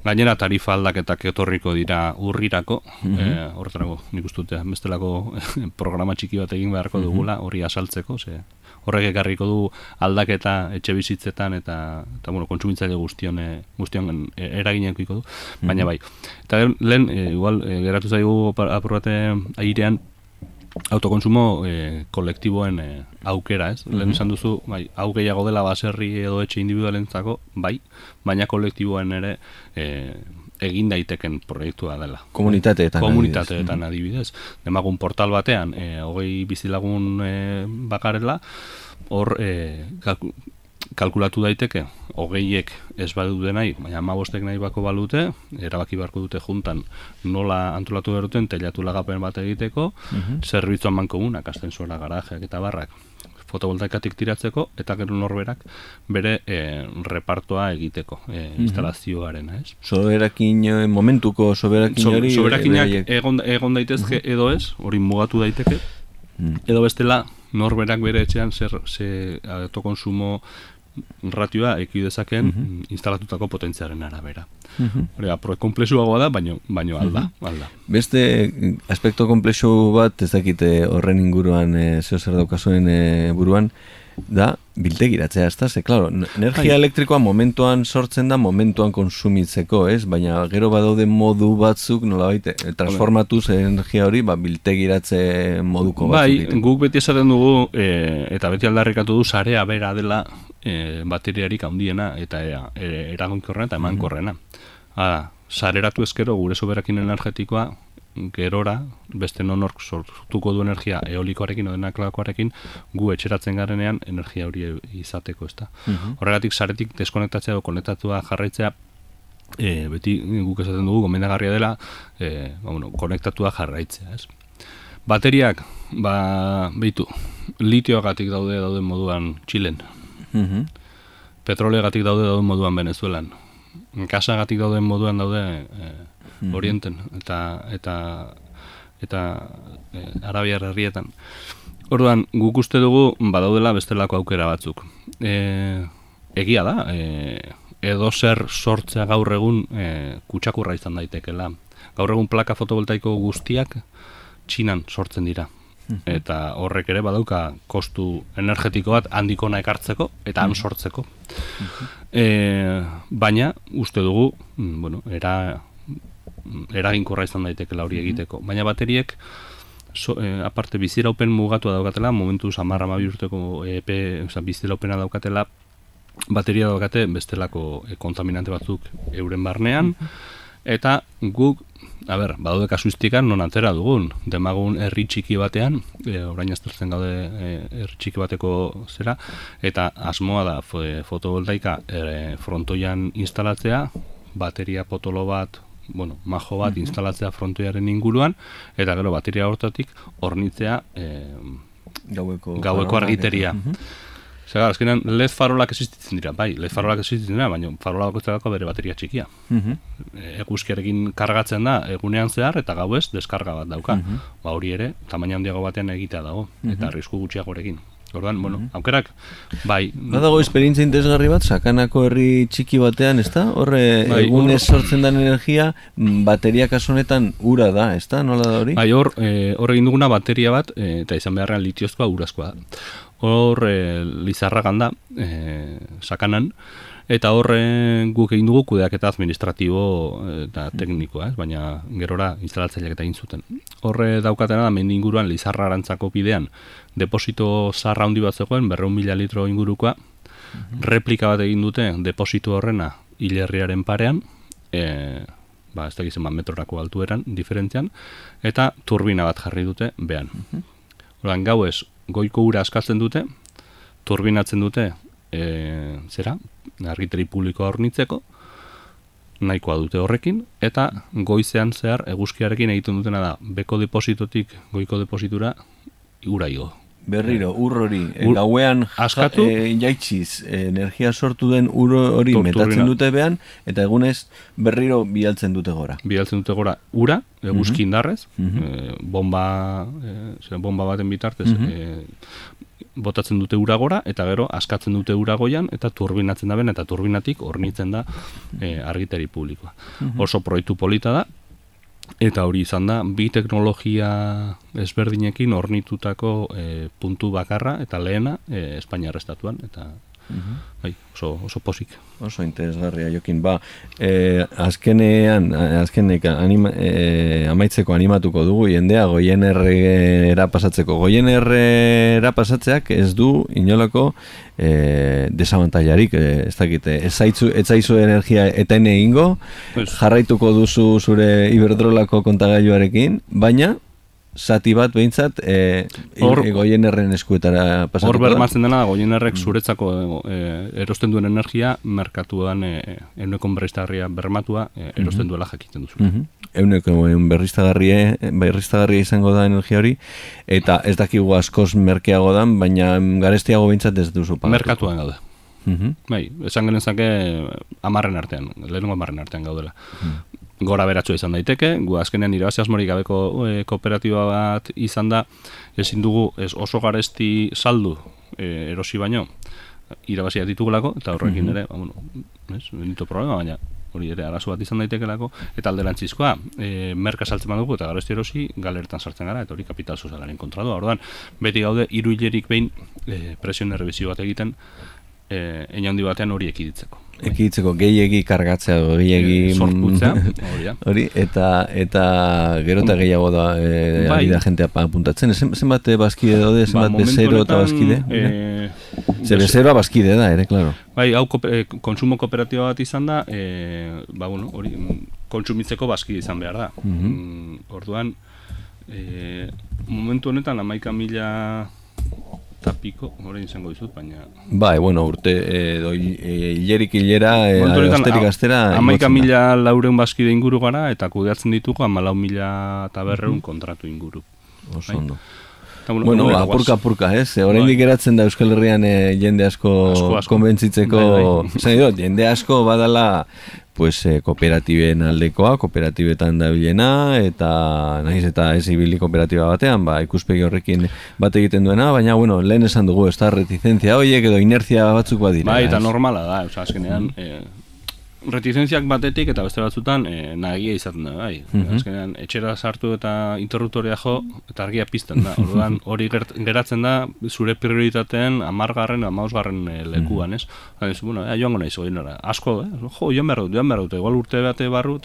Gainera tarifa aldaketak etorriko dira urrirako, mm -hmm. nik uste dute, bestelako programa txiki bat egin beharko mhm. dugula, hori asaltzeko, ze horrek ekarriko du aldaketa etxe bizitzetan eta, eta bueno, kontsumitzaile guztion, e, guztion e, eragineko du, baina mhm. bai. Eta lehen, e, igual, e, geratu zaigu aprobate airean, autokonsumo e, kolektiboen e, aukera, ez? Mm Lehen esan duzu, bai, hau gehiago dela baserri edo etxe individualentzako, bai, baina kolektiboen ere e, egin daiteken proiektua dela. Komunitateetan. Komunitateetan adibidez. Demagun portal batean, e, hogei bizilagun e, bakarela, hor e, kalkulatu daiteke, hogeiek ez badu nahi, baina amabostek nahi bako balute, erabaki beharko dute juntan nola antolatu beruten telatu lagapen bat egiteko, uh mhm. -huh. zerbitzu aman komunak, astensuara garajeak eta barrak, fotovoltaikatik tiratzeko, eta gero norberak bere e, repartoa egiteko e, instalazioaren, ez? Soberakin, eh, momentuko soberakin hori? So, soberakinak egon, egon daitezke mhm. edo ez, hori mugatu daiteke, edo bestela norberak bere etxean zer, ze autokonsumo ratioa eki dezaken mm instalatutako potentziaren arabera. Mm -hmm. Hore, da, baino, baino alda, mm alda. Beste aspekto komplexu bat, ez dakite horren inguruan, e, zeo zer daukazuen e, buruan, da biltegiratzea, ez da, ze, klaro, energia Hai. elektrikoa momentuan sortzen da, momentuan konsumitzeko, ez? Baina gero badaude modu batzuk, nola baite, eh, transformatuz energia hori, ba, biltegiratze moduko batzuk. Bai, guk beti esaten dugu, e, eta beti aldarrikatu du, sarea bera dela e, bateriarik handiena, eta e, eragonkorrena eta emankorrena. Mm -hmm. sareratu ezkero, gure soberakin energetikoa, gerora, beste nonork sortuko du energia eolikoarekin odenak lakoarekin, gu etxeratzen garenean energia hori izateko, ezta. Mhm. Horregatik, saretik deskonektatzea edo konektatua jarraitzea, e, beti guk esaten dugu, gomendagarria dela, e, ba, bueno, konektatua jarraitzea, ez. Bateriak, ba, behitu, litioagatik daude dauden moduan Txilen. Mm. Petroleagatik daude dauden moduan Venezuelan. Kasagatik dauden moduan daude... E, -hmm. orienten eta eta eta e, arabiar herrietan. Orduan, guk uste dugu badaudela bestelako aukera batzuk. E, egia da, e, edo zer sortzea gaur egun e, kutsakurra izan daitekela. Gaur egun plaka fotovoltaiko guztiak txinan sortzen dira. Eta horrek ere badauka kostu energetiko bat handikona ekartzeko eta han sortzeko. E, baina, uste dugu, mm, bueno, era eraginkorra izan daiteke hori mhm. egiteko. Baina bateriek, so, e, aparte biziraupen mugatua daukatela, momentu samarra ma urteko EP, oza, biziraupena daukatela, bateria daukate bestelako e, kontaminante batzuk euren barnean, mhm. eta guk, a ber, badaude kasuistikan non atera dugun, demagun herri txiki batean, e, orain aztertzen gaude herri txiki bateko zera, eta asmoa da fotovoltaika e, frontoian instalatzea, bateria potolo bat bueno, majo bat mm instalatzea frontoiaren inguruan, eta gero bateria hortatik hornitzea e, gaueko, gaueko argiteria. Mm Zer, azkenean, led farolak existitzen dira, bai, led farolak existitzen dira, baina farola bako bere bateria txikia. Mm -hmm. kargatzen da, egunean zehar, eta gau ez, deskarga bat dauka. Mm Ba hori ere, tamaina handiago batean egitea dago, eta arrisku gutxiagorekin. Orduan, bueno, mm -hmm. aukerak, bai. Badago esperientzia interesgarri bat, sakanako herri txiki batean, ez da? Horre, bai, egun sortzen den energia, mm, bateria kasunetan ura da, ez da? Nola da hori? Bai, hor, e, hor egin duguna bateria bat, e, eta izan beharrean litiozkoa urazkoa da. Hor, e, lizarragan da, e, sakanan, Eta horre guk egin dugu kudeak eta administratibo eta teknikoa, ez? baina gerora instalatzaileak eta egin zuten. Horre daukatena da, mendi inguruan lizarra bidean, deposito zarra handi bat zegoen, berreun mila litro ingurukoa, mhm. replika bat egin dute deposito horrena hilerriaren parean, e, ba, ez da gizema metrorako altueran, diferentzian, eta turbina bat jarri dute behan. Ordan gau ez, goiko ura askatzen dute, turbinatzen dute, e, zera, argiteri publikoa hornitzeko, nahikoa dute horrekin, eta goizean zehar eguzkiarekin egiten dutena da, beko depositotik goiko depositura ura igo. Berriro, ur hori, e, Ur- gauean askatu. e, jaitsiz, energia sortu den ur hori metatzen dute behan, eta egunez berriro bialtzen dute gora. Bidaltzen dute gora ura, eguzki indarrez, Mhm. e, bomba, e, bomba baten bitartez, Mhm. e, botatzen dute ura gora, eta gero askatzen dute ura goian, eta turbinatzen da ben, eta turbinatik hornitzen da e, argiteri publikoa. Oso proiektu polita da, eta hori izan da, bi teknologia ezberdinekin hornitutako e, puntu bakarra, eta lehena, e, Espainiar estatuan, eta bai, oso, oso posik. Oso interesgarria jokin, ba, e, azkenean, a- azkenek anima, e, amaitzeko animatuko dugu jendea goien errera pasatzeko. Goien errera pasatzeak ez du inolako e, desabantailarik, e, ez dakite, ez zaitzu, ez zaizu energia eten egingo, Pues- jarraituko duzu zure iberdrolako kontagailuarekin, baina zati bat behintzat e, Hor- e, goien erren eskuetara Hor pasatuko da. bermatzen dena goienerrek zuretzako e, erosten duen energia, merkatuan e, euneko berriztagarria bermatua e, erosten duela jakiten duzu. Mhm. Euneko eun berriztagarrie, berriztagarria izango da energia hori, eta ez dakigu askoz merkeago dan, baina garestiago behintzat ez duzu pagatuko. Merkatuan gaude. Mhm. Bai, esan genezake amarren artean, lehenengo amarren artean gaudela. Gora beratsua izan daiteke, gu azkenean irabazi asmorik gabeko e, kooperatiba bat izan da, ezin dugu ez oso garesti saldu e, erosi baino, irabaziak ditugulako, eta horrekin ere, ba, bueno, ez, benito problema, baina hori ere arazo bat izan daitekelako, eta alderantzizkoa, e, merka saltzen badugu eta garesti erosi galertan sartzen gara, eta hori kapital sozialaren kontra doa. Orduan, beti gaude hiru hilerik behin e, presioen errebizio bat egiten, e, handi batean hori ekiditzeko. Ekiditzeko gehiegi kargatzea, edo gehiegi... E, sorkutzea, hori da. Hori, eta, eta gero eta gehiago da, e, Bai. da jentea pa- apuntatzen. Zen, zenbat bazkide daude, zenbat momentu bezero eta bazkide? e, Ze bezeroa bazkide da, ere, klaro. Bai, hau eh, kontsumo kooperatiba bat izan da, e, ba, bueno, hori, mm, kontsumitzeko bazkide izan behar da. Mm, orduan, e, momentu honetan amaika mila tapiko, hori izango dizut, baina... Bai, bueno, urte, edo e, hilerik hilera, e, asterik astera... amaika mila laureun bazkide inguru gara, eta kudeatzen ditugu amalau mila eta berreun kontratu inguru. Oso Bai. ondo. Eta, Bueno, aurrera apurka apurka, ez? Eh? Oraindik geratzen da Euskal Herrian eh, jende asko, Asko, asko. konbentzitzeko, Bai, bai. Jende asko badala pues eh, kooperatiben aldekoa, kooperatibetan dabilena eta naiz eta ez ibili kooperatiba batean, ba ikuspegi horrekin bat egiten duena, baina bueno, lehen esan dugu, ez da reticencia hoiek edo inertzia batzuk badira. Bai, eta normala da, oza, azkenean, eh, reticentziak batetik eta beste batzutan eh, nagia izaten da, bai. Mhm. Azkenean, etxera sartu eta interruptorea jo, eta argia pizten da. Orduan, hori geratzen da, zure prioritateen amargarren, amausgarren eh, lekuan, ez? Eta, bueno, eh, joango naiz, oinora. Asko, eh? Jo, joan behar dut, joan behar dut, igual urte bate barru,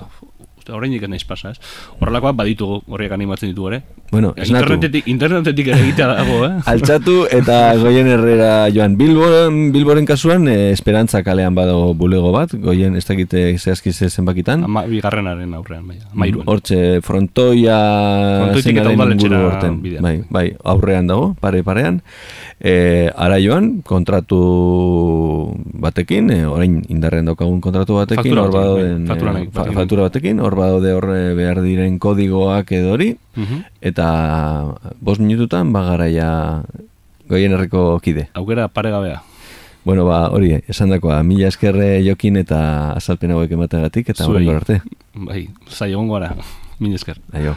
oraindik ez naiz pasa, ez? Horrelakoak baditugu, horriak animatzen ditu ere. Bueno, internetetik, internetetik ere egitea dago, eh? Altxatu eta goien herrera joan Bilboren, Bilboren kasuan eh, Esperantza kalean badago bulego bat, goien ez dakite zehazki ze zenbakitan. Ama, bigarrenaren aurrean, bai, mairuan. Hortxe frontoia Frontoitik eta udaletxera bidean. Bai, bai, aurrean dago, pare parean. E, ara joan, kontratu batekin, e, orain indarrean daukagun kontratu batekin, hor batekin, badoden, bai, faktura e, nahi- fa- batekin. faktura batekin, hor badaude hor e, behar diren kodigoak edo hori, Mhm. eta bost minututan bagaraia goien herriko kide. Aukera paregabea. Bueno, ba, hori, esan dakoa, mila eskerre jokin eta azalpen hauek emateagatik, eta horrengo arte. Bai, zai egongo gara. Min esker. Aio.